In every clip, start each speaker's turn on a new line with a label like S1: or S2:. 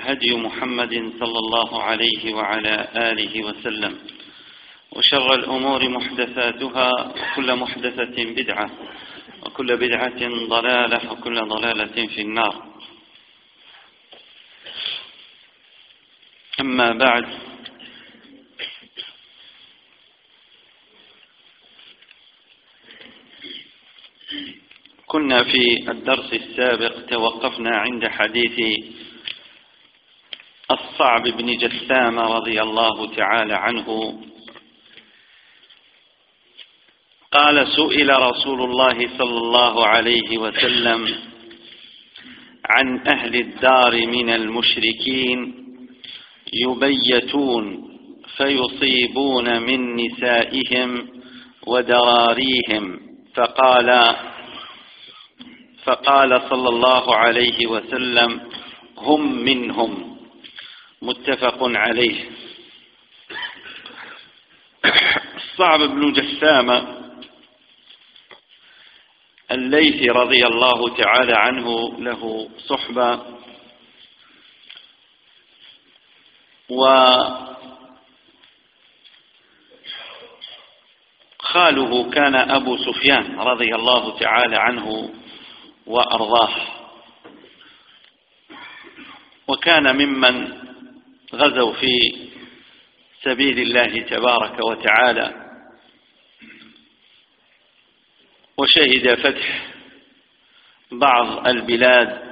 S1: هدي محمد صلى الله عليه وعلى آله وسلم. وشر الأمور محدثاتها وكل محدثة بدعة وكل بدعة ضلالة وكل ضلالة في النار. أما بعد كنا في الدرس السابق توقفنا عند حديث الصعب بن جثام رضي الله تعالى عنه. قال سئل رسول الله صلى الله عليه وسلم عن أهل الدار من المشركين يبيتون فيصيبون من نسائهم ودراريهم. فقال فقال صلى الله عليه وسلم هم منهم. متفق عليه. الصعب بن جسامة الليثي رضي الله تعالى عنه له صحبة وخاله كان أبو سفيان رضي الله تعالى عنه وأرضاه. وكان ممن غزوا في سبيل الله تبارك وتعالى وشهد فتح بعض البلاد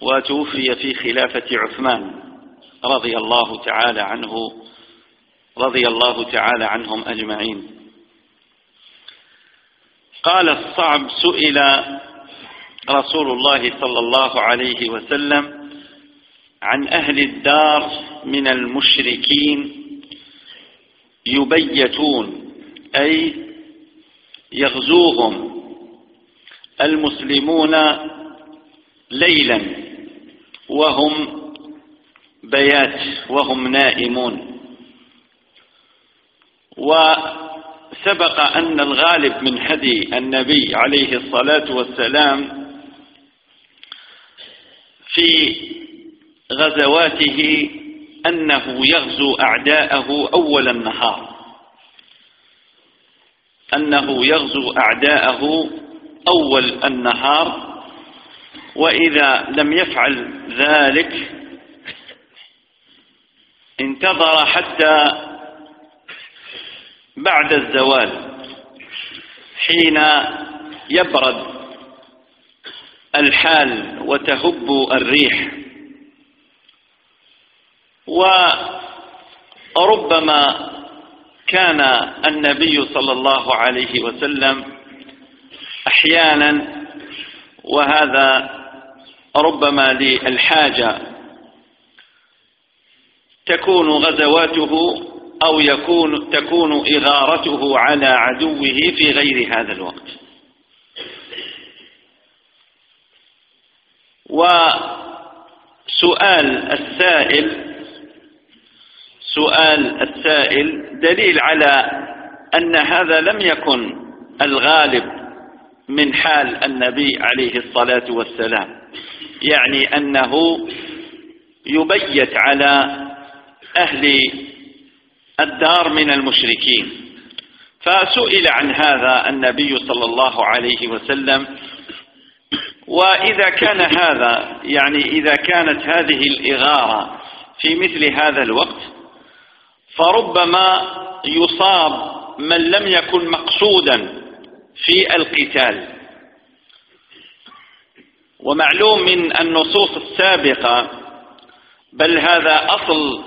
S1: وتوفي في خلافة عثمان رضي الله تعالى عنه رضي الله تعالى عنهم أجمعين. قال الصعب سئل رسول الله صلى الله عليه وسلم عن أهل الدار من المشركين يبيتون أي يغزوهم المسلمون ليلا وهم بيات وهم نائمون. وسبق أن الغالب من هدي النبي عليه الصلاة والسلام في غزواته أنه يغزو أعداءه أول النهار. أنه يغزو أعداءه أول النهار وإذا لم يفعل ذلك انتظر حتى بعد الزوال حين يبرد الحال وتهب الريح. وربما كان النبي صلى الله عليه وسلم أحيانا وهذا ربما للحاجة. تكون غزواته أو يكون تكون إغارته على عدوه في غير هذا الوقت. سؤال السائل سؤال السائل دليل على أن هذا لم يكن الغالب من حال النبي عليه الصلاة والسلام. يعني أنه يبيت على أهل الدار من المشركين. فسئل عن هذا النبي صلى الله عليه وسلم. وإذا كان هذا يعني إذا كانت هذه الإغارة في مثل هذا الوقت فربما يصاب من لم يكن مقصودا في القتال. ومعلوم من النصوص السابقة بل هذا أصل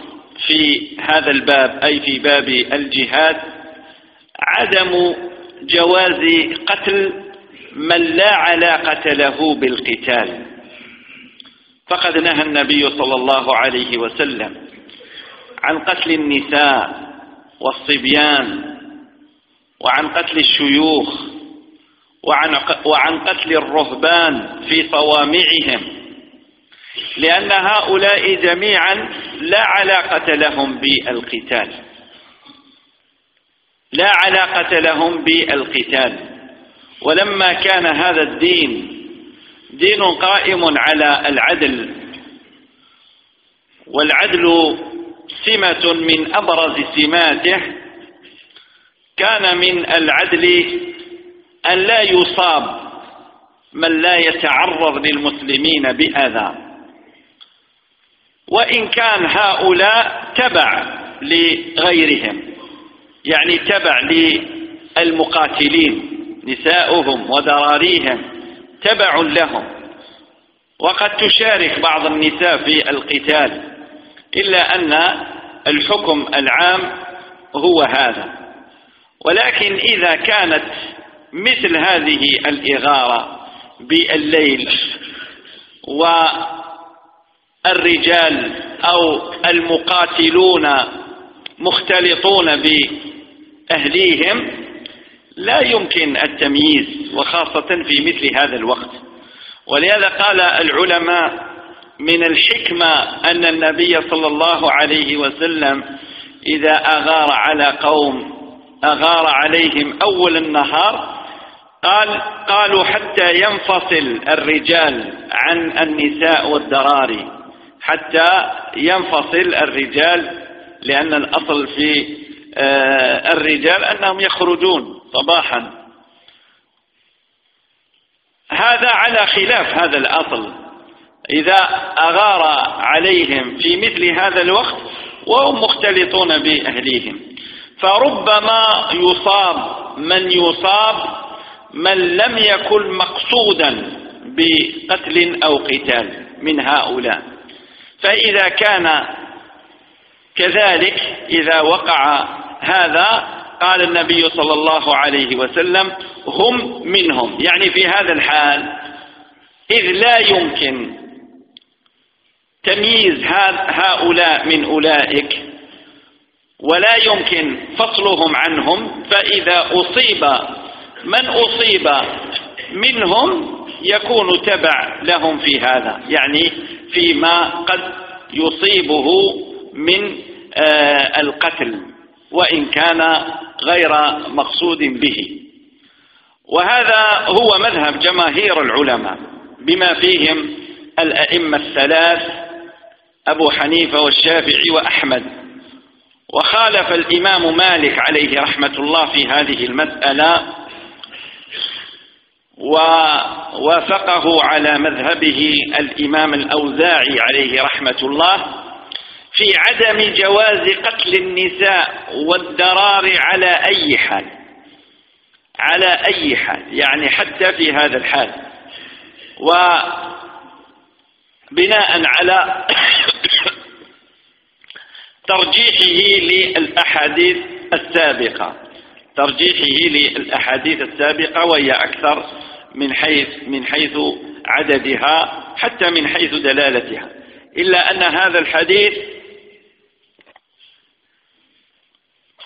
S1: في هذا الباب أي في باب الجهاد عدم جواز قتل من لا علاقة له بالقتال. فقد نهى النبي صلى الله عليه وسلم عن قتل النساء والصبيان وعن قتل الشيوخ وعن وعن قتل الرهبان في صوامعهم لأن هؤلاء جميعا لا علاقة لهم بالقتال. لا علاقة لهم بالقتال. ولما كان هذا الدين دين قائم على العدل والعدل سمة من أبرز سماته كان من العدل أن لا يصاب من لا يتعرض للمسلمين بأذى. وإن كان هؤلاء تبع لغيرهم يعني تبع للمقاتلين نساؤهم وذراريهم تبع لهم. وقد تشارك بعض النساء في القتال. إلا أن الحكم العام هو هذا. ولكن إذا كانت مثل هذه الإغارة بالليل والرجال أو المقاتلون مختلطون بأهليهم لا يمكن التمييز وخاصة في مثل هذا الوقت. ولهذا قال العلماء من الحكمة أن النبي صلى الله عليه وسلم إذا أغار على قوم أغار عليهم أول النهار قال قالوا حتى ينفصل الرجال عن النساء والذراري حتى ينفصل الرجال لأن الأصل في آه، الرجال أنهم يخرجون صباحا. هذا على خلاف هذا الأصل. إذا أغار عليهم في مثل هذا الوقت وهم مختلطون بأهليهم. فربما يصاب من يصاب من لم يكن مقصودا بقتل أو قتال من هؤلاء. فإذا كان كذلك إذا وقع هذا قال النبي صلى الله عليه وسلم هم منهم. يعني في هذا الحال إذ لا يمكن تمييز هؤلاء من أولئك ولا يمكن فصلهم عنهم فإذا أصيب من أصيب منهم يكون تبع لهم في هذا يعني فيما قد يصيبه من آه، القتل وإن كان غير مقصود به. وهذا هو مذهب جماهير العلماء بما فيهم الأئمة الثلاث أبو حنيفة والشافعي وأحمد. وخالف الإمام مالك عليه رحمة الله في هذه المسألة ووافقه على مذهبه الإمام الأوزاعي عليه رحمة الله في عدم جواز قتل النساء والدرار على أي حال. على أي حال يعني حتى في هذا الحال. وبناء على ترجيحه للأحاديث السابقة. ترجيحه للأحاديث السابقة وهي أكثر من حيث من حيث عددها حتى من حيث دلالتها. إلا أن هذا الحديث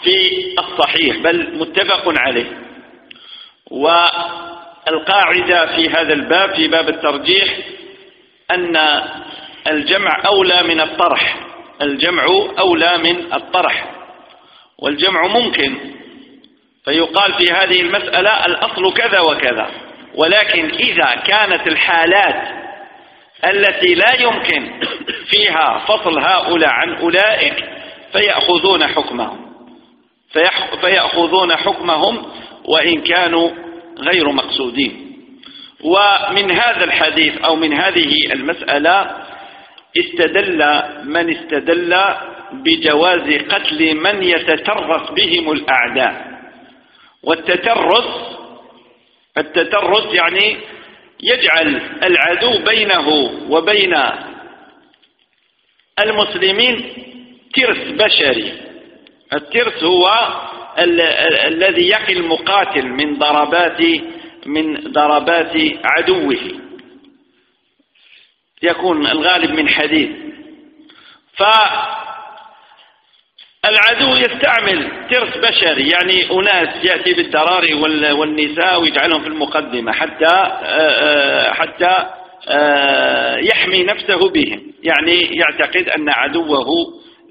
S1: في الصحيح بل متفق عليه. والقاعدة في هذا الباب في باب الترجيح أن الجمع أولى من الطرح. الجمع أولى من الطرح. والجمع ممكن. فيقال في هذه المسألة الأصل كذا وكذا. ولكن إذا كانت الحالات التي لا يمكن فيها فصل هؤلاء عن أولئك فيأخذون حكمهم. فيأخذون حكمهم وإن كانوا غير مقصودين. ومن هذا الحديث أو من هذه المسألة استدل من استدل بجواز قتل من يتترس بهم الأعداء. والتترس التترس يعني يجعل العدو بينه وبين المسلمين ترس بشري. الترس هو ال الذي يقي المقاتل من ضربات من ضربات عدوه. يكون الغالب من حديد. فالعدو يستعمل ترس بشري يعني أناس يأتي بالدراري والنساء ويجعلهم في المقدمة حتى حتى يحمي نفسه بهم. يعني يعتقد أن عدوه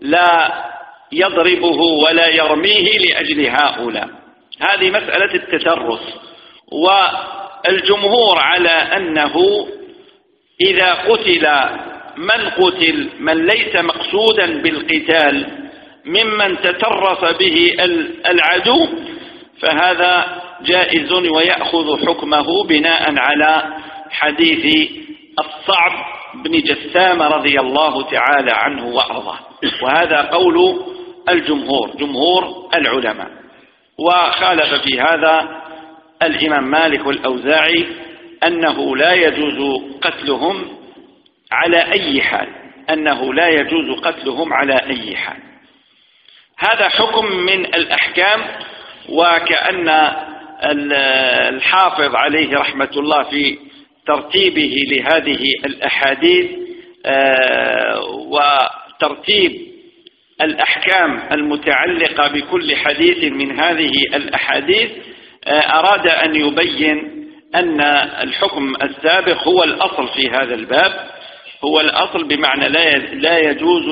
S1: لا يضربه ولا يرميه لأجل هؤلاء. هذه مسألة التترس والجمهور على أنه إذا قتل من قتل من ليس مقصودا بالقتال ممن تترس به العدو فهذا جائز ويأخذ حكمه بناء على حديث الصعب بن جسام رضي الله تعالى عنه وأرضاه. وهذا قول الجمهور جمهور العلماء. وخالف في هذا الإمام مالك والأوزاعي أنه لا يجوز قتلهم على أي حال أنه لا يجوز قتلهم على أي حال. هذا حكم من الأحكام وكأن الحافظ عليه رحمة الله في ترتيبه لهذه الأحاديث آه، وترتيب الأحكام المتعلقة بكل حديث من هذه الأحاديث أراد أن يبين أن الحكم السابق هو الأصل في هذا الباب هو الأصل بمعنى لا يجوز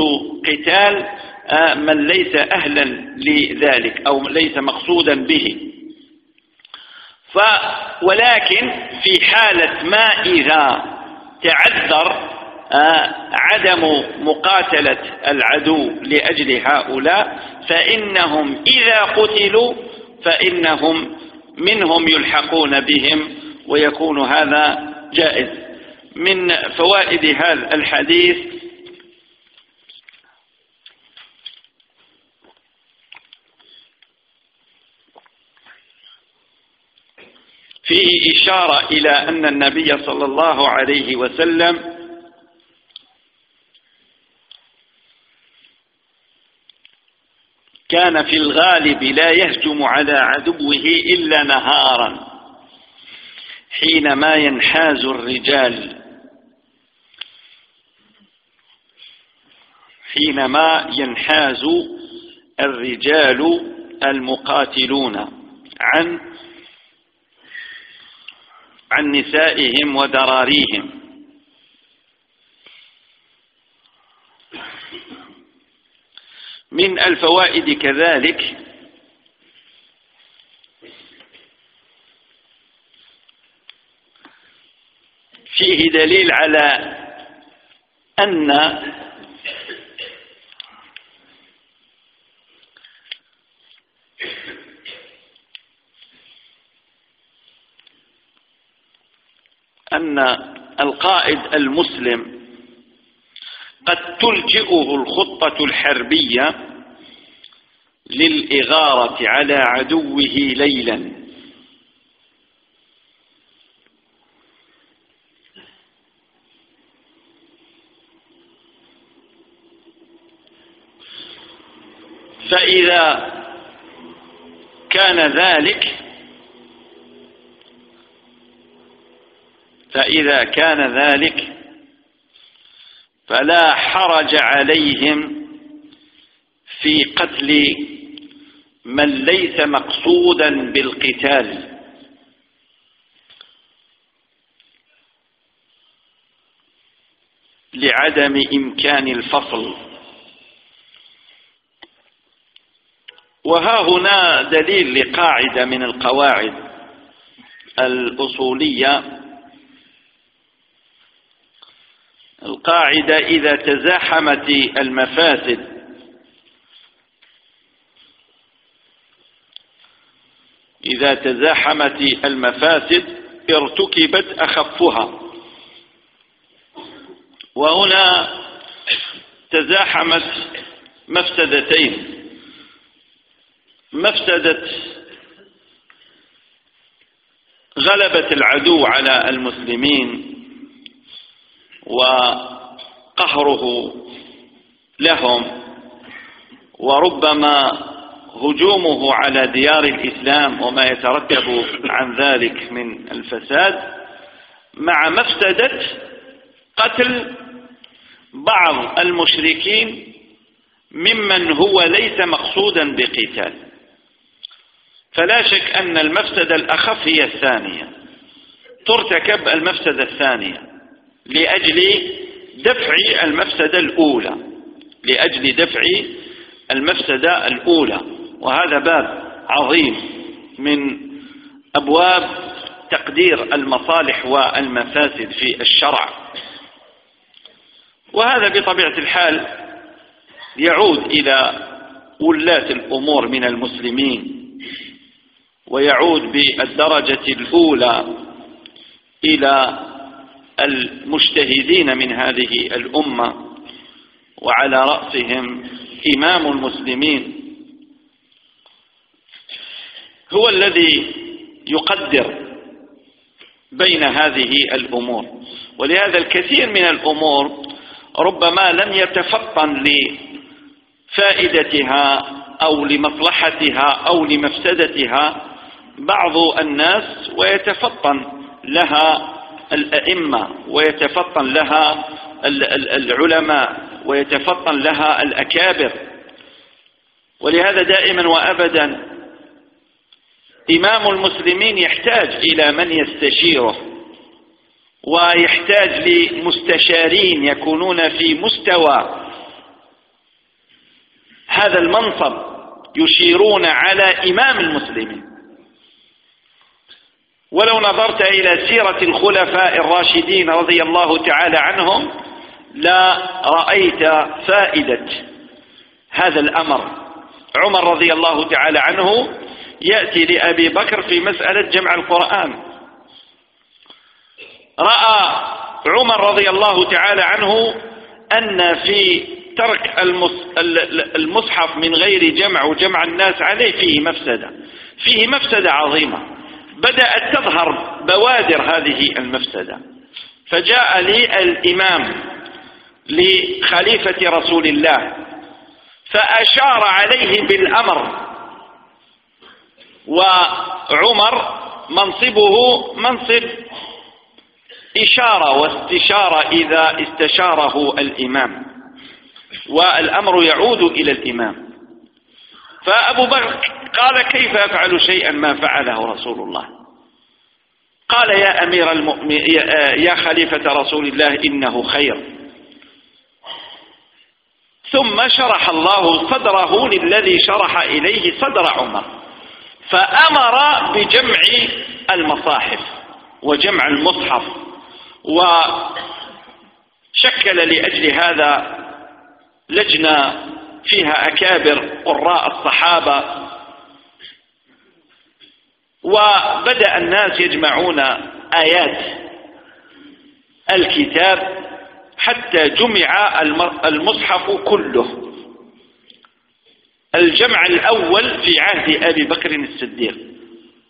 S1: قتال آه، من ليس أهلا لذلك أو ليس مقصودا به. ف ولكن في حالة ما إذا تعذر آه، عدم مقاتلة العدو لأجل هؤلاء فإنهم إذا قتلوا فإنهم منهم يلحقون بهم ويكون هذا جائز. من فوائد هذا الحديث فيه إشارة إلى أن النبي صلى الله عليه وسلم كان في الغالب لا يهجم على عدوه إلا نهارا حينما ينحاز الرجال. حينما ينحاز الرجال المقاتلون عن عن نسائهم وذراريهم من الفوائد كذلك. فيه دليل على أن أن القائد المسلم قد تلجئه الخطة الحربية للإغارة على عدوه ليلا. فإذا كان ذلك فإذا كان ذلك فلا حرج عليهم في قتل من ليس مقصودا بالقتال. لعدم إمكان الفصل. وها هنا دليل لقاعدة من القواعد الأصولية القاعدة إذا تزاحمت المفاسد. إذا تزاحمت المفاسد ارتكبت أخفها. وهنا تزاحمت مفسدتين. مفسدة غلبة العدو على المسلمين. وقهره لهم وربما هجومه على ديار الإسلام وما يترتب عن ذلك من الفساد مع مفسدة قتل بعض المشركين ممن هو ليس مقصودا بقتال. فلا شك أن المفسدة الأخف هي الثانية ترتكب المفسدة الثانية. لأجل دفع المفسدة الأولى. لأجل دفع المفسدة الأولى. وهذا باب عظيم من أبواب تقدير المصالح والمفاسد في الشرع. وهذا بطبيعة الحال يعود إلى ولاة الأمور من المسلمين ويعود بالدرجة الأولى إلى المجتهدين من هذه الأمة وعلى رأسهم إمام المسلمين هو الذي يقدر بين هذه الأمور. ولهذا الكثير من الأمور ربما لم يتفطن لفائدتها أو لمصلحتها أو لمفسدتها. بعض الناس ويتفطن لها الأئمة ويتفطن لها العلماء ويتفطن لها الأكابر. ولهذا دائما وأبدا إمام المسلمين يحتاج إلى من يستشيره ويحتاج لمستشارين يكونون في مستوى هذا المنصب يشيرون على إمام المسلمين. ولو نظرت إلى سيرة الخلفاء الراشدين رضي الله تعالى عنهم لا رأيت فائدة هذا الأمر. عمر رضي الله تعالى عنه يأتي لأبي بكر في مسألة جمع القرآن. رأى عمر رضي الله تعالى عنه أن في ترك المصحف من غير جمع وجمع الناس عليه فيه مفسدة. فيه مفسدة عظيمة. بدأت تظهر بوادر هذه المفسدة. فجاء لي الإمام لخليفة رسول الله فأشار عليه بالأمر وعمر منصبه منصب إشارة واستشارة إذا استشاره الإمام والأمر يعود إلى الإمام. فأبو بكر قال كيف أفعل شيئا ما فعله رسول الله؟ قال يا أمير المؤمن يا خليفة رسول الله إنه خير. ثم شرح الله صدره للذي شرح إليه صدر عمر. فأمر بجمع المصاحف وجمع المصحف وشكل لأجل هذا لجنة فيها أكابر قراء الصحابة. وبدأ الناس يجمعون آيات الكتاب حتى جمع المصحف كله. الجمع الأول في عهد أبي بكر الصديق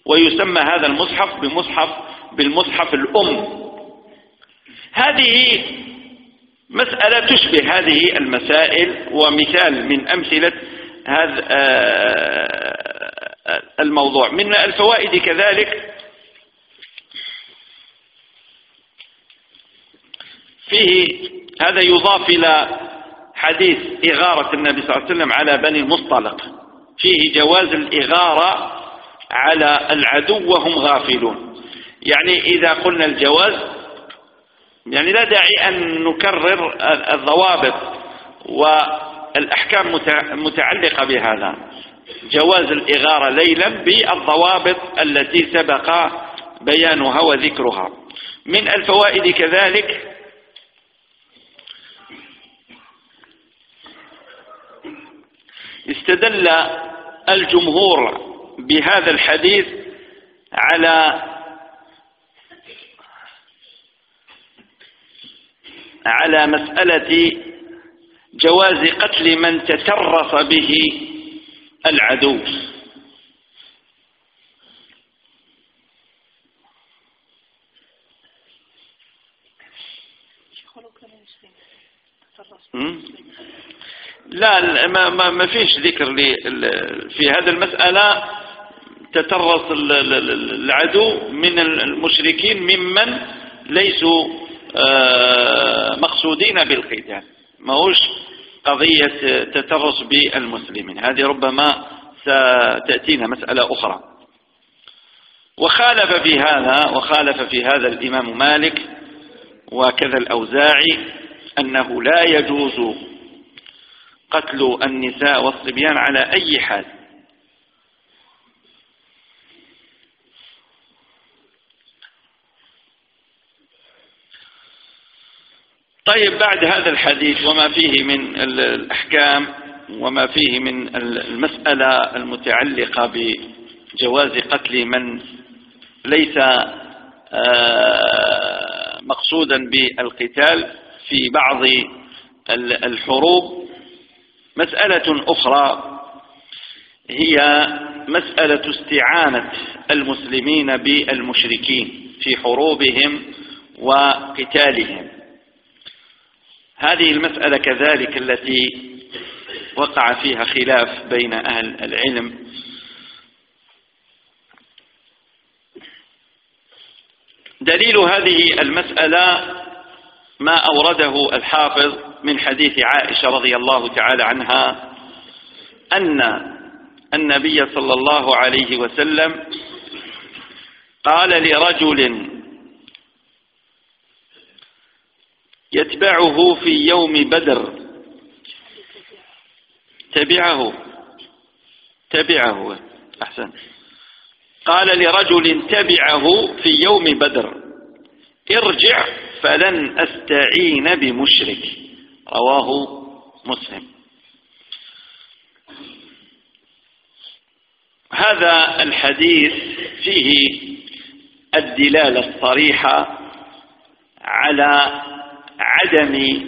S1: ويسمى هذا المصحف بمصحف بالمصحف الأم. هذه مسألة تشبه هذه المسائل ومثال من أمثلة هذا آه، الموضوع. من الفوائد كذلك فيه هذا يضاف إلى حديث إغارة النبي صلى الله عليه وسلم على بني المصطلق. فيه جواز الإغارة على العدو وهم غافلون. يعني إذا قلنا الجواز يعني لا داعي أن نكرر الضوابط والأحكام متعلقة بهذا. جواز الإغارة ليلا بالضوابط التي سبق بيانها وذكرها. من الفوائد كذلك استدل الجمهور بهذا الحديث على على مسألة جواز قتل من تترص به العدو. لا ما ما ما فيش ذكر في هذه المسألة تترص العدو من المشركين ممن ليسوا مقصودين بالقتال. ما هوش قضية تترص بالمسلمين. هذه ربما ستأتينا مسألة أخرى. وخالف في هذا وخالف في هذا الإمام مالك وكذا الأوزاعي أنه لا يجوز قتل النساء والصبيان على أي حال. طيب بعد هذا الحديث وما فيه من الأحكام وما فيه من المسألة المتعلقة بجواز قتل من ليس آه، مقصودا بالقتال في بعض الحروب مسألة أخرى هي مسألة استعانة المسلمين بالمشركين في حروبهم وقتالهم. هذه المسألة كذلك التي وقع فيها خلاف بين أهل العلم. دليل هذه المسألة ما أورده الحافظ من حديث عائشة رضي الله تعالى عنها أن النبي صلى الله عليه وسلم قال لرجل يتبعه في يوم بدر. تبعه. تبعه. أحسن. قال لرجل تبعه في يوم بدر. ارجع فلن أستعين بمشرك. رواه مسلم. هذا الحديث فيه الدلالة الصريحة على عدم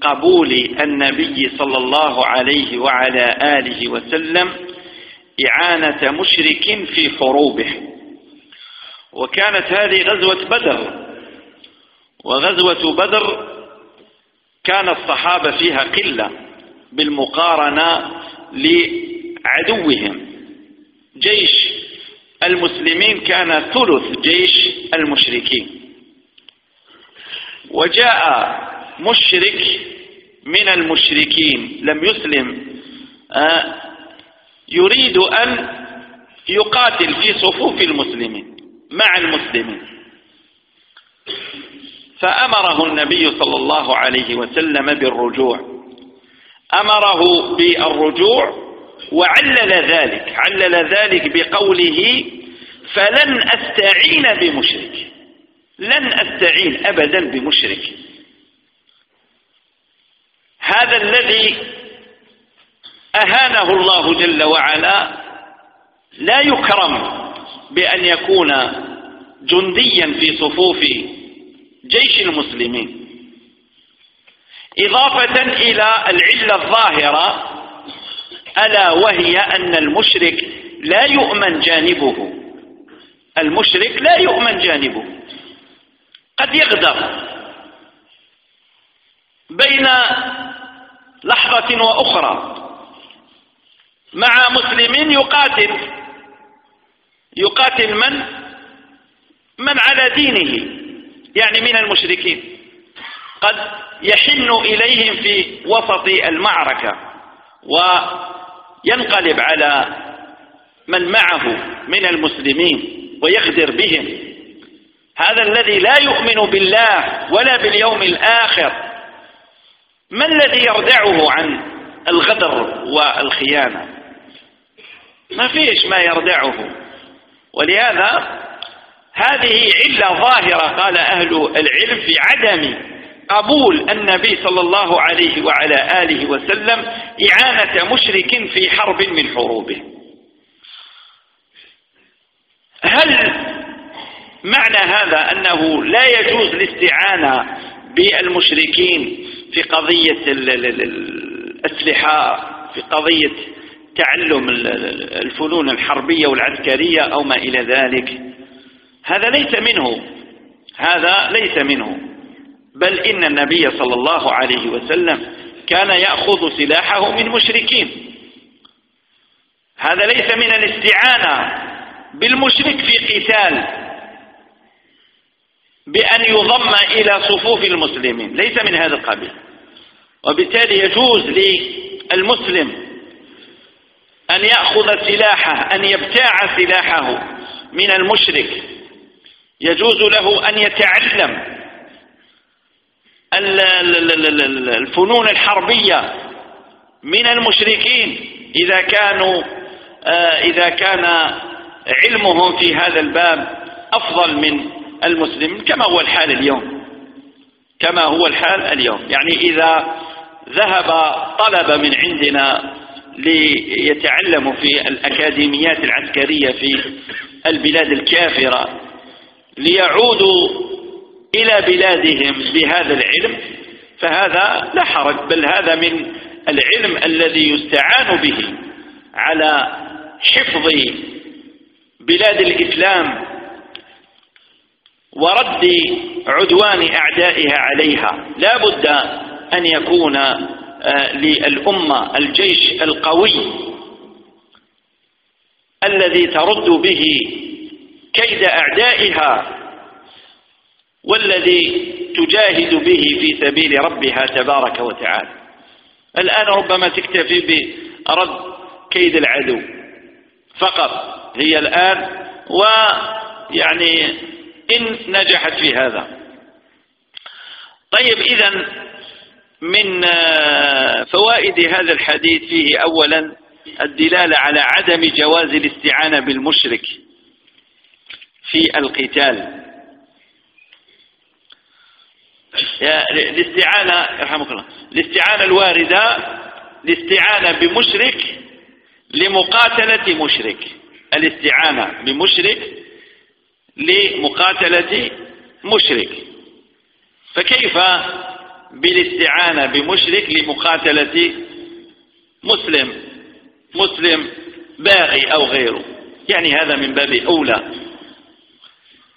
S1: قبول النبي صلى الله عليه وعلى آله وسلم إعانة مشرك في حروبه. وكانت هذه غزوة بدر. وغزوة بدر كان الصحابة فيها قلة بالمقارنة لعدوهم. جيش المسلمين كان ثلث جيش المشركين. وجاء مشرك من المشركين لم يسلم. آه، يريد أن يقاتل في صفوف المسلمين مع المسلمين. فأمره النبي صلى الله عليه وسلم بالرجوع. أمره بالرجوع وعلل ذلك علل ذلك بقوله فلن أستعين بمشرك. لن أستعين أبدا بمشرك. هذا الذي أهانه الله جل وعلا لا يكرم بأن يكون جنديا في صفوف جيش المسلمين. إضافة إلى العلة الظاهرة ألا وهي أن المشرك لا يؤمن جانبه. المشرك لا يؤمن جانبه. قد يغدر بين لحظة وأخرى مع مسلم يقاتل. يقاتل من؟ من على دينه يعني من المشركين. قد يحن إليهم في وسط المعركة وينقلب على من معه من المسلمين ويغدر بهم.
S2: هذا الذي لا يؤمن بالله ولا باليوم الآخر. ما الذي يردعه عن الغدر والخيانة؟ ما فيش ما يردعه. ولهذا هذه علة ظاهرة قال أهل العلم في عدم قبول النبي صلى الله عليه وعلى آله وسلم إعانة مشرك في حرب من حروبه. هل معنى هذا أنه لا يجوز الاستعانة بالمشركين في قضية الأسلحة في قضية تعلم الفنون الحربية والعسكرية أو ما إلى ذلك. هذا ليس منه. هذا ليس منه. بل إن النبي صلى الله عليه وسلم كان يأخذ سلاحه من مشركين. هذا ليس من الاستعانة بالمشرك في قتال. بأن يضم إلى صفوف المسلمين. ليس من هذا القبيل. وبالتالي يجوز للمسلم أن يأخذ سلاحه أن يبتاع سلاحه من المشرك. يجوز له أن يتعلم الفنون الحربية من المشركين. إذا كانوا آه، إذا كان علمهم في هذا الباب أفضل من المسلمين كما هو الحال اليوم. كما هو الحال اليوم. يعني إذا ذهب طلبة من عندنا ليتعلموا في الأكاديميات العسكرية في البلاد الكافرة ليعودوا إلى بلادهم بهذا العلم فهذا لا حرج بل هذا من العلم الذي يستعان به على حفظ بلاد الإسلام ورد عدوان أعدائها عليها. لا بد أن يكون آه، للأمة الجيش القوي الذي ترد به كيد أعدائها والذي تجاهد به في سبيل ربها تبارك وتعالى. الآن ربما تكتفي برد كيد العدو فقط هي الآن ويعني إن نجحت في هذا. طيب إذا من فوائد هذا الحديث فيه أولا الدلالة على عدم جواز الاستعانة بالمشرك في القتال. الاستعانة يرحمك الله الاستعانة الواردة الاستعانة بمشرك لمقاتلة مشرك. الاستعانة بمشرك لمقاتلة مشرك. فكيف بالاستعانة بمشرك لمقاتلة مسلم مسلم باغي أو غيره؟ يعني هذا من باب أولى.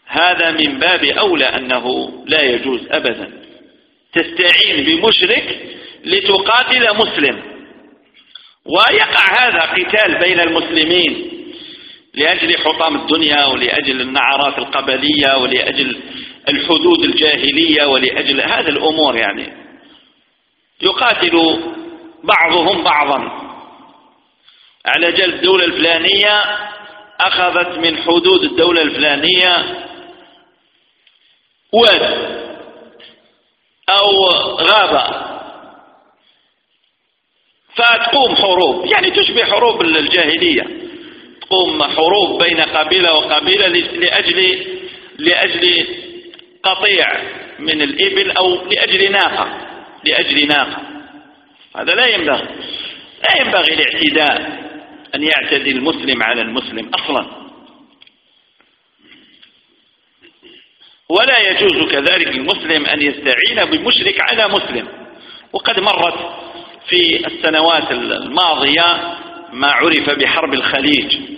S2: هذا من باب أولى أنه لا يجوز أبدا. تستعين بمشرك لتقاتل مسلم. ويقع هذا قتال بين المسلمين. لأجل حطام الدنيا ولأجل النعرات القبلية ولأجل الحدود الجاهلية ولأجل هذه الأمور يعني. يقاتل بعضهم بعضا. على جل الدولة الفلانية أخذت من حدود الدولة الفلانية واد أو غابة. فتقوم حروب يعني تشبه حروب الجاهلية. تقوم حروب بين قبيلة وقبيلة لأجل لأجل قطيع من الإبل أو لأجل ناقة. لأجل ناقة. هذا لا ينبغي. لا ينبغي الاعتداء أن يعتدي المسلم على المسلم أصلا. ولا يجوز كذلك للمسلم أن يستعين بمشرك على مسلم. وقد مرت في السنوات الماضية ما عرف بحرب الخليج.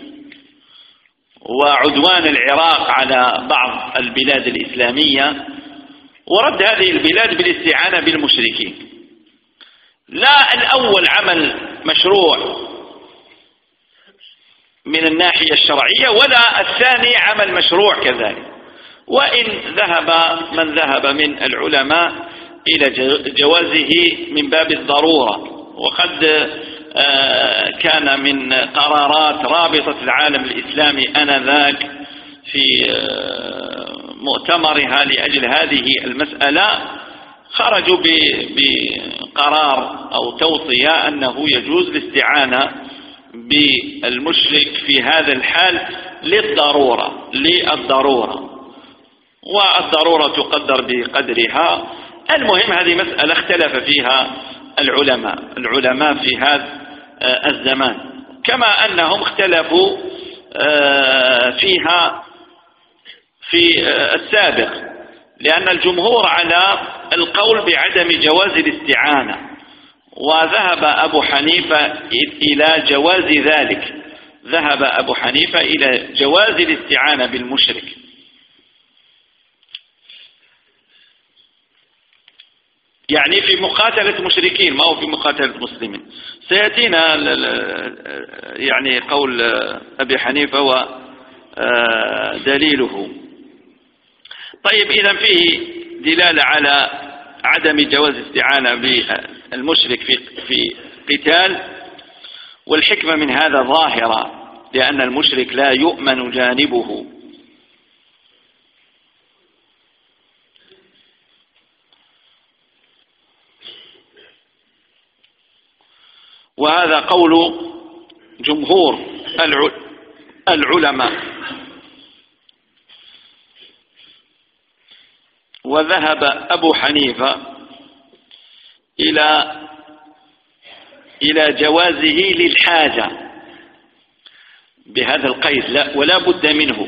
S2: وعدوان العراق على بعض البلاد الإسلامية ورد هذه البلاد بالاستعانة بالمشركين. لا الأول عمل مشروع من الناحية الشرعية ولا الثاني عمل مشروع كذلك. وإن ذهب من ذهب من العلماء إلى جوازه من باب الضرورة وقد كان من قرارات رابطة العالم الإسلامي أنذاك في آه، مؤتمرها لأجل هذه المسألة. خرجوا بقرار أو توصية أنه يجوز الاستعانة بالمشرك في هذا الحال للضرورة للضرورة. والضرورة تقدر بقدرها. المهم هذه مسألة اختلف فيها العلماء. العلماء في هذا الزمان. كما أنهم اختلفوا آه، فيها في آه، السابق لأن الجمهور على القول بعدم جواز الاستعانة وذهب أبو حنيفة إلى جواز ذلك. ذهب أبو حنيفة إلى جواز الاستعانة بالمشرك. يعني في مقاتلة مشركين ما هو في مقاتلة مسلمين سيأتينا يعني قول أبي حنيفة ودليله طيب إذا فيه دلالة على عدم جواز استعانة بالمشرك في في قتال. والحكمة من هذا ظاهرة لأن المشرك لا يؤمن جانبه. وهذا قول جمهور العلماء. وذهب أبو حنيفة إلى إلى جوازه للحاجة بهذا القيد لا ولا بد منه.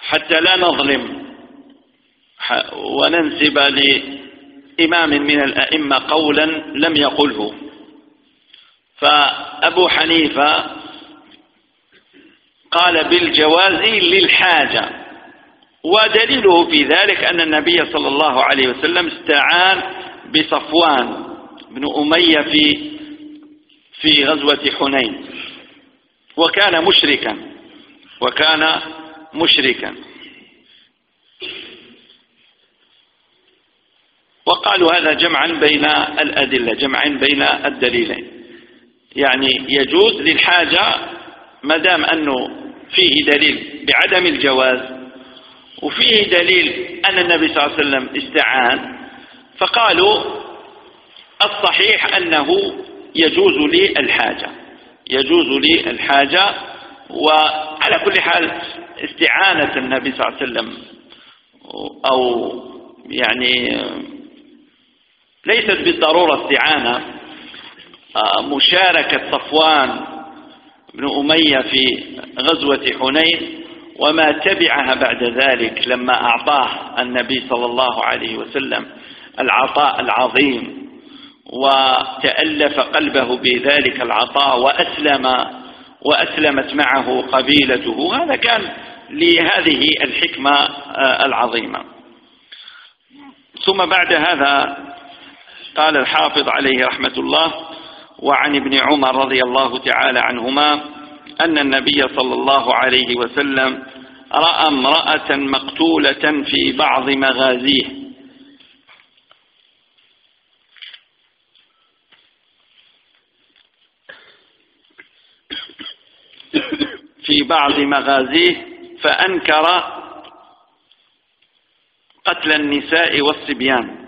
S2: حتى لا نظلم وننسب إمام من الأئمة قولا لم يقله. فأبو حنيفة قال بالجواز للحاجة ودليله في ذلك أن النبي صلى الله عليه وسلم استعان بصفوان بن أمية في في غزوة حنين وكان مشركا وكان مشركا. وقالوا هذا جمعا بين الأدلة جمعا بين الدليلين. يعني يجوز للحاجة ما دام أنه فيه دليل بعدم الجواز وفيه دليل أن النبي صلى الله عليه وسلم استعان فقالوا الصحيح أنه يجوز لي الحاجة. يجوز لي الحاجة وعلى كل حال استعانة النبي صلى الله عليه وسلم أو يعني ليست بالضرورة استعانة. آه، مشاركة صفوان بن أمية في غزوة حنين وما تبعها بعد ذلك لما أعطاه النبي صلى الله عليه وسلم العطاء العظيم وتألف قلبه بذلك العطاء وأسلم وأسلمت معه قبيلته. هذا كان لهذه الحكمة آه، العظيمة. ثم بعد هذا قال الحافظ عليه رحمة الله وعن ابن عمر رضي الله تعالى عنهما أن النبي صلى الله عليه وسلم رأى امرأة مقتولة في بعض مغازيه. في بعض مغازيه فأنكر قتل النساء والصبيان.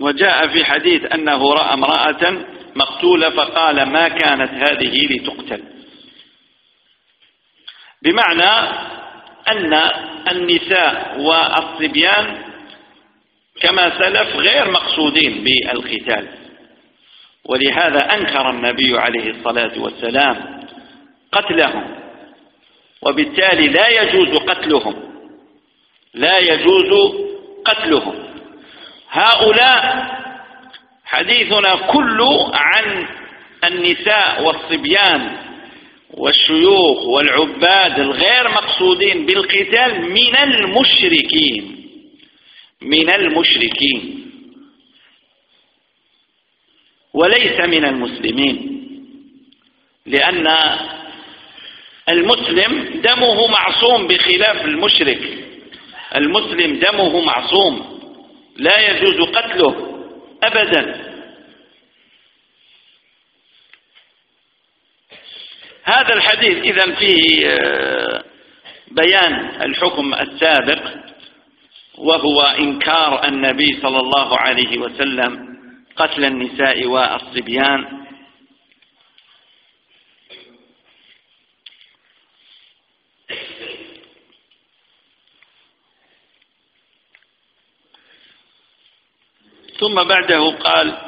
S2: وجاء في حديث أنه رأى امرأة مقتولة فقال ما كانت هذه لتقتل. بمعنى أن النساء والصبيان كما سلف غير مقصودين بالقتال. ولهذا أنكر النبي عليه الصلاة والسلام قتلهم وبالتالي لا يجوز قتلهم لا يجوز قتلهم. هؤلاء حديثنا كله عن النساء والصبيان والشيوخ والعباد الغير مقصودين بالقتال من المشركين. من المشركين. وليس من المسلمين. لأن المسلم دمه معصوم بخلاف المشرك. المسلم دمه معصوم. لا يجوز قتله أبدا. هذا الحديث إذا فيه آه، بيان الحكم السابق وهو إنكار النبي صلى الله عليه وسلم قتل النساء والصبيان. ثم بعده قال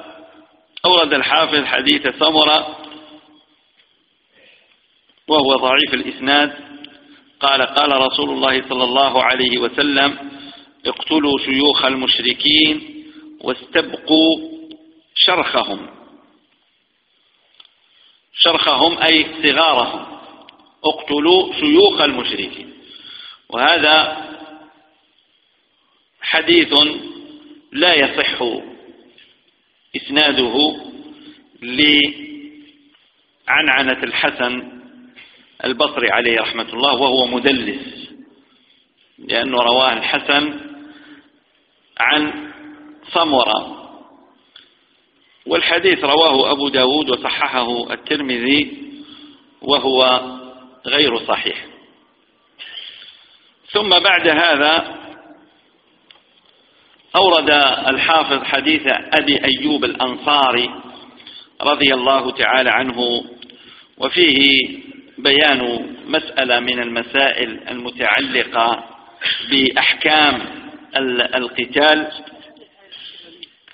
S2: أورد الحافظ حديث ثمرة وهو ضعيف الإسناد. قال قال رسول الله صلى الله عليه وسلم اقتلوا شيوخ المشركين واستبقوا شرخهم. شرخهم أي صغارهم. اقتلوا شيوخ المشركين. وهذا حديث لا يصح إسناده لعنعنة الحسن البصري عليه رحمة الله وهو مدلس لأنه رواه الحسن عن صمرة والحديث رواه أبو داود وصححه الترمذي وهو غير صحيح. ثم بعد هذا أورد الحافظ حديث أبي أيوب الأنصاري رضي الله تعالى عنه وفيه بيان مسألة من المسائل المتعلقة بأحكام القتال.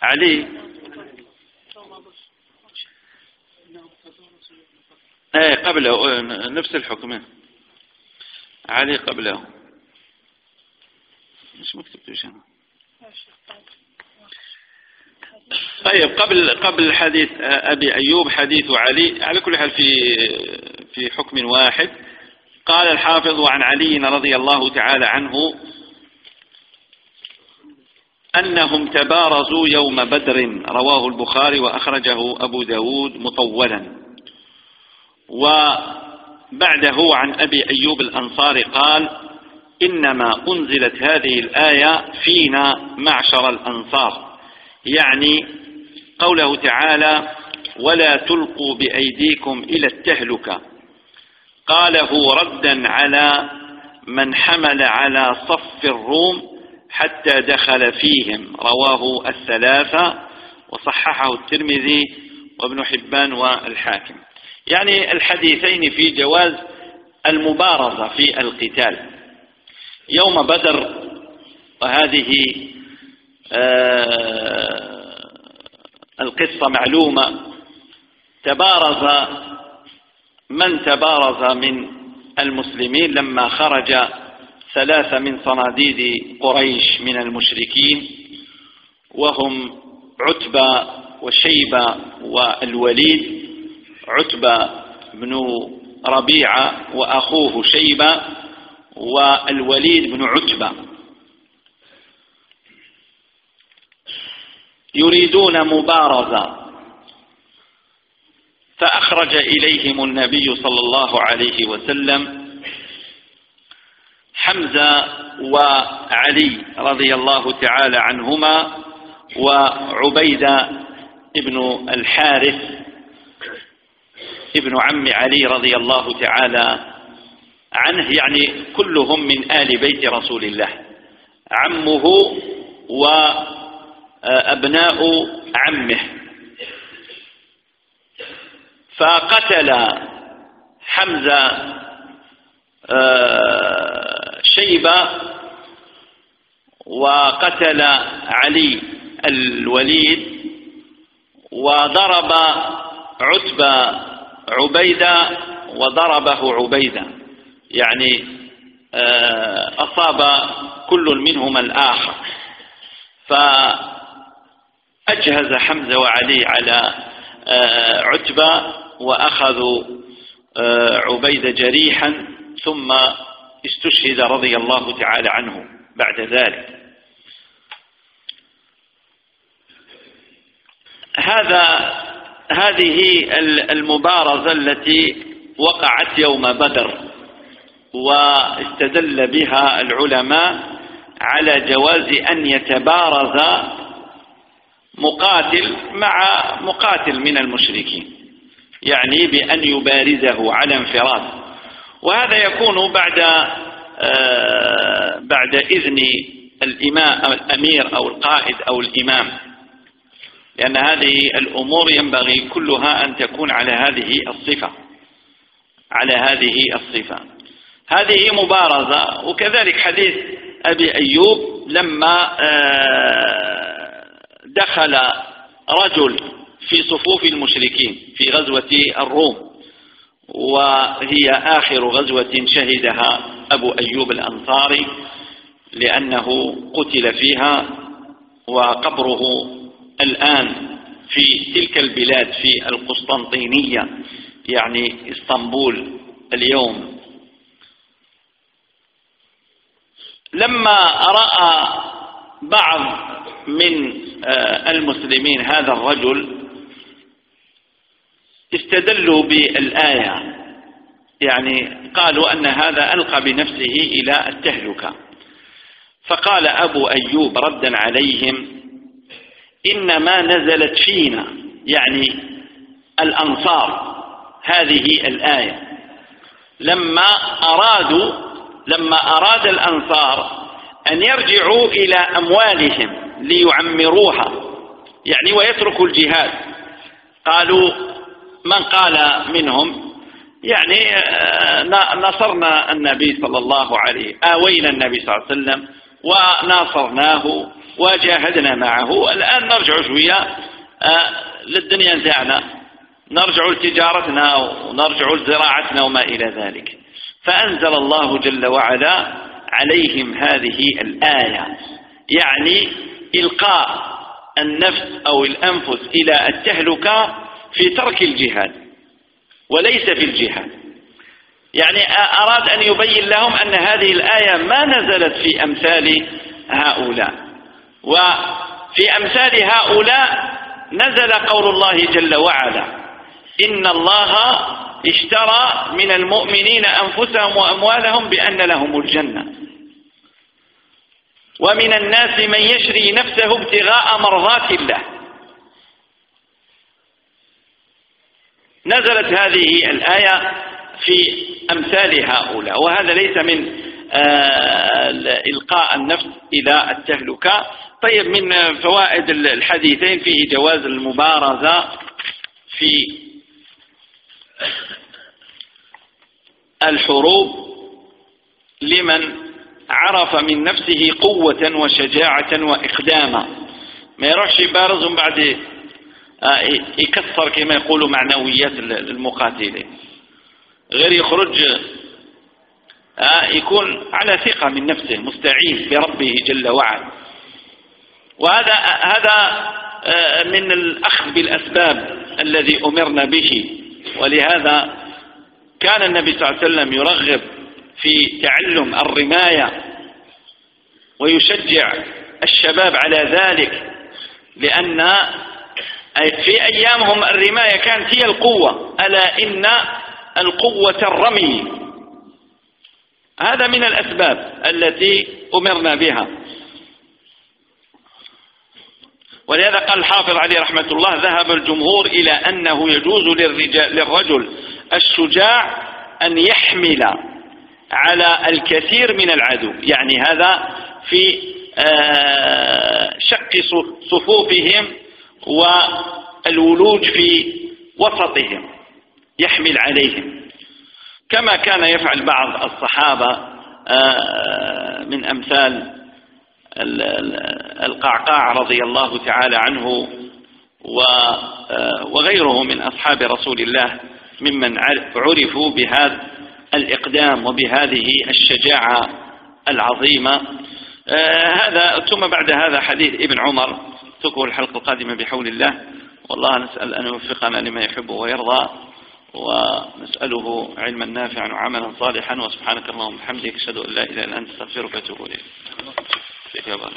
S2: علي. إيه قبله. نفس الحكم. علي قبله. مش مكتوب هنا طيب قبل قبل حديث أبي أيوب حديث علي على كل حال في في حكم واحد. قال الحافظ عن علي رضي الله تعالى عنه أنهم تبارزوا يوم بدر رواه البخاري وأخرجه أبو داود مطولا. وبعده عن أبي أيوب الأنصار قال إنما أنزلت هذه الآية فينا معشر الأنصار. يعني قوله تعالى ولا تلقوا بأيديكم إلى التهلكة قاله ردا على من حمل على صف الروم حتى دخل فيهم. رواه الثلاثة وصححه الترمذي وابن حبان والحاكم. يعني الحديثين في جواز المبارزة في القتال. يوم بدر وهذه آه، القصة معلومة. تبارز من تبارز من المسلمين لما خرج ثلاثة من صناديد قريش من المشركين وهم عتبة وشيبة والوليد عتبة بن ربيعة وأخوه شيبة والوليد بن عتبة. يريدون مبارزة. فأخرج إليهم النبي صلى الله عليه وسلم حمزة وعلي رضي الله تعالى عنهما وعبيدة ابن الحارث ابن عم علي رضي الله تعالى عنه يعني كلهم من آل بيت رسول الله. عمه وأبناء عمه. فقتل حمزة آه، شيبة وقتل علي الوليد وضرب عتبة عبيدة وضربه عبيدة. يعني آه، أصاب كل منهما الآخر. فأجهز حمزة وعلي على آه، عتبة وأخذوا عبيد جريحا ثم استشهد رضي الله تعالى عنه بعد ذلك. هذا هذه المبارزة التي وقعت يوم بدر. واستدل بها العلماء على جواز أن يتبارز مقاتل مع مقاتل من المشركين يعني بأن يبارزه على انفراد. وهذا يكون بعد آه، بعد إذن الإمام الأمير أو القائد أو الإمام. لأن هذه الأمور ينبغي كلها أن تكون على هذه الصفة على هذه الصفة. هذه مبارزة وكذلك حديث أبي أيوب لما آه، دخل رجل في صفوف المشركين في غزوة الروم وهي آخر غزوة شهدها أبو أيوب الأنصاري لأنه قتل فيها وقبره الآن في تلك البلاد في القسطنطينية يعني إسطنبول اليوم. لما رأى بعض من آه، المسلمين هذا الرجل استدلوا بالآية يعني قالوا أن هذا ألقى بنفسه إلى التهلكة. فقال أبو أيوب ردا عليهم إنما نزلت فينا يعني الأنصار هذه الآية. لما أرادوا لما أراد الأنصار أن يرجعوا إلى أموالهم ليعمروها يعني ويتركوا الجهاد قالوا من قال منهم؟ يعني آه، نصرنا النبي صلى الله عليه آوينا النبي صلى الله عليه وسلم وناصرناه وجاهدنا معه. الآن نرجع شوية آه، للدنيا نتاعنا نرجع لتجارتنا ونرجع لزراعتنا وما إلى ذلك. فأنزل الله جل وعلا عليهم هذه الآية. يعني إلقاء النفس أو الأنفس إلى التهلكة في ترك الجهاد وليس في الجهاد. يعني أراد أن يبين لهم أن هذه الآية ما نزلت في أمثال هؤلاء. وفي أمثال هؤلاء نزل قول الله جل وعلا إن الله اشترى من المؤمنين أنفسهم وأموالهم بأن لهم الجنة. ومن الناس من يشري نفسه ابتغاء مرضات الله. نزلت هذه الآية في أمثال هؤلاء وهذا ليس من آه، إلقاء النفس إلى التهلكة طيب من فوائد الحديثين فيه جواز المبارزة في الحروب لمن عرف من نفسه قوة وشجاعة وإقداما. ما يروحش يبارز ومن بعد آه، يكسر كما يقولوا معنويات المقاتلين. غير يخرج آه، يكون على ثقة من نفسه مستعين بربه جل وعلا. وهذا هذا آه، من الأخذ بالأسباب الذي أمرنا به. ولهذا كان النبي صلى الله عليه وسلم يرغب في تعلم الرماية ويشجع الشباب على ذلك لأن في أيامهم الرماية كانت هي القوة. ألا إن القوة الرمي؟ هذا من الأسباب التي أمرنا بها. ولهذا قال الحافظ عليه رحمة الله ذهب الجمهور إلى أنه يجوز للرجل الشجاع أن يحمل على الكثير من العدو. يعني هذا في آه، شق صفوفهم والولوج في وسطهم يحمل عليهم. كما كان يفعل بعض الصحابة آه، من أمثال القعقاع رضي الله تعالى عنه آه، وغيره من أصحاب رسول الله ممن عرفوا بهذا الإقدام وبهذه الشجاعة العظيمة. آه، هذا ثم بعد هذا حديث ابن عمر تكون الحلقة القادمة بحول الله. والله نسأل أن يوفقنا لما يحب ويرضى ونسأله علما نافعا وعملا صالحا وسبحانك اللهم وبحمدك أشهد أن لا إله إلا أنت أستغفرك وأتوب إليك. Sehr gerne.